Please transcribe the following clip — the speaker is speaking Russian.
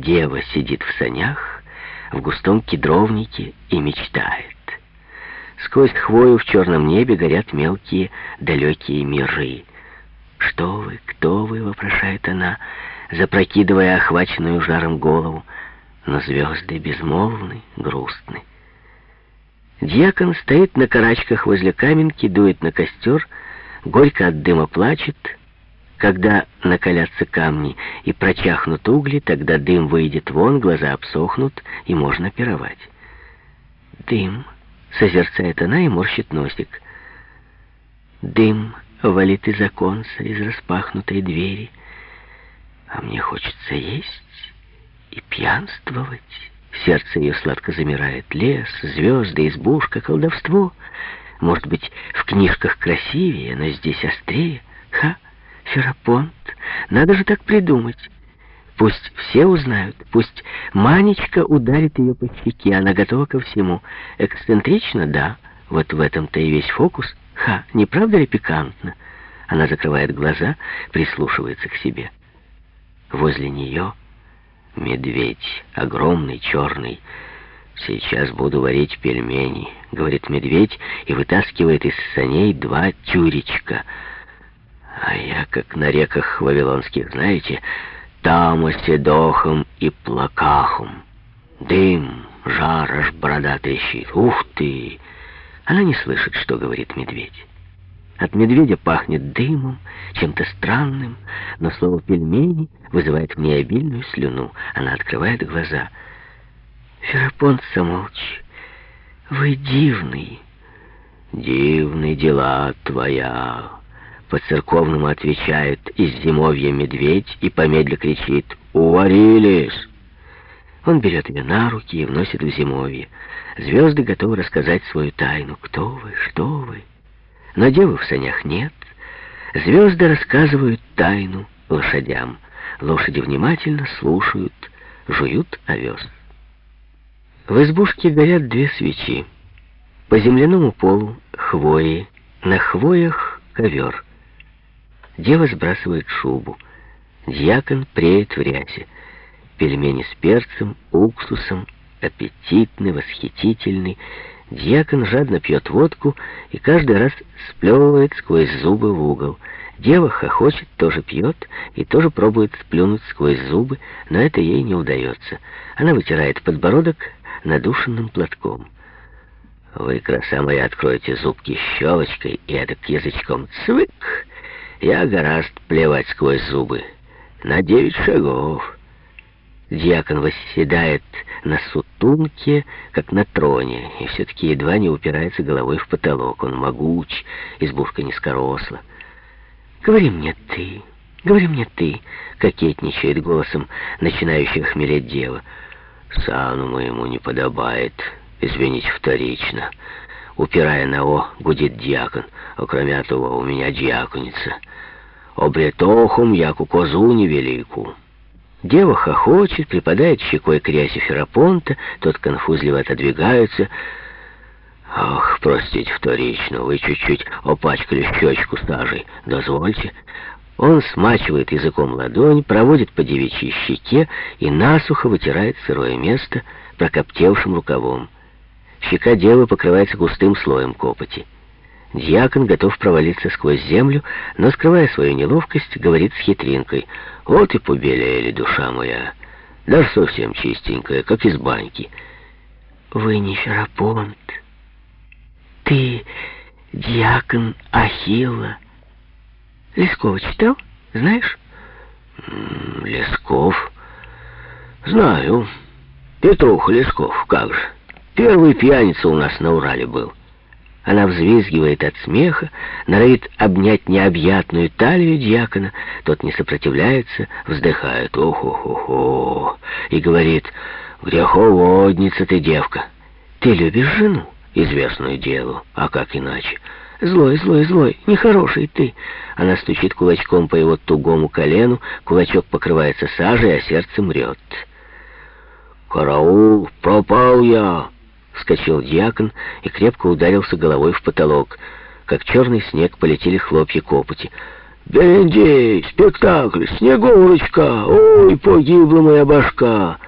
Дева сидит в санях, в густом кедровнике и мечтает. Сквозь хвою в черном небе горят мелкие далекие миры. «Что вы, кто вы?» — вопрошает она, запрокидывая охваченную жаром голову. Но звезды безмолвны, грустны. Дьякон стоит на карачках возле каменки, дует на костер, горько от дыма плачет. Когда накалятся камни и прочахнут угли, тогда дым выйдет вон, глаза обсохнут, и можно пировать. «Дым», — созерцает она и морщит носик. «Дым валит из оконца, из распахнутой двери, а мне хочется есть и пьянствовать». Сердце ее сладко замирает. Лес, звезды, избушка, колдовство. Может быть, в книжках красивее, но здесь острее. Ха, Ферапонт, надо же так придумать. Пусть все узнают, пусть Манечка ударит ее по щеке, она готова ко всему. Эксцентрично, да, вот в этом-то и весь фокус. Ха, не правда ли пикантно? Она закрывает глаза, прислушивается к себе. Возле нее Медведь, огромный, черный. «Сейчас буду варить пельмени», — говорит медведь и вытаскивает из саней два тюречка. А я, как на реках вавилонских, знаете, там оседохом и плакахом. Дым, жар, аж борода трещит. Ух ты! Она не слышит, что говорит медведь. От медведя пахнет дымом, чем-то странным, но слово «пельмени» вызывает в ней обильную слюну. Она открывает глаза. «Ферапонт Самолч, вы дивный». «Дивны дела твоя», — по-церковному отвечает из зимовья медведь и помедля кричит «Уварились!». Он берет ее на руки и вносит в зимовье. Звезды готовы рассказать свою тайну. «Кто вы? Что вы?» Но девы в санях нет. Звезды рассказывают тайну лошадям. Лошади внимательно слушают, жуют овес. В избушке горят две свечи. По земляному полу хвои, на хвоях ковер. Дева сбрасывает шубу. Дьякон преет в рясе. Пельмени с перцем, уксусом, аппетитный, восхитительный, Дьякон жадно пьет водку и каждый раз сплевывает сквозь зубы в угол. Дева хохочет, тоже пьет и тоже пробует сплюнуть сквозь зубы, но это ей не удается. Она вытирает подбородок надушенным платком. «Вы, краса моя, откроете зубки щелочкой и эдак язычком цвык. Я гораст плевать сквозь зубы. На девять шагов». Дьякон восседает на сутунке, как на троне, и все-таки едва не упирается головой в потолок. Он могуч, избушка низкоросла. «Говори мне ты, говори мне ты», — кокетничает голосом начинающая хмелеть дева. «Сану моему не подобает, извините вторично». Упирая на «о», гудит дьякон, кроме того у меня дьяконица. «Обретохум, яку козу невелику». Дева хохочет, припадает щекой к рясе Ферапонта, тот конфузливо отодвигается. «Ах, простите вторично, вы чуть-чуть опачкали щечку сажей. Дозвольте». Он смачивает языком ладонь, проводит по девичьей щеке и насухо вытирает сырое место прокоптевшим рукавом. Щека девы покрывается густым слоем копоти. Дьякон готов провалиться сквозь землю, но, скрывая свою неловкость, говорит с хитринкой. «Вот и побелели, душа моя, даже совсем чистенькая, как из баньки». «Вы не Ферапонт. Ты дьякон Ахилла. Лескова читал, знаешь?» «Лесков? Знаю. Петрух Лесков, как же. Первый пьяница у нас на Урале был». Она взвизгивает от смеха, норовит обнять необъятную талию дьякона. Тот не сопротивляется, вздыхает «Ох-ох-ох-ох» и говорит «Греховодница ты, девка! Ты любишь жену, известную делу, а как иначе?» «Злой, злой, злой, нехороший ты!» Она стучит кулачком по его тугому колену, кулачок покрывается сажей, а сердце мрет. «Караул, пропал я!» Вскочил дьякон и крепко ударился головой в потолок. Как черный снег полетели хлопья копоти. Дендей, спектакль, Снегурочка, ой, погибла моя башка.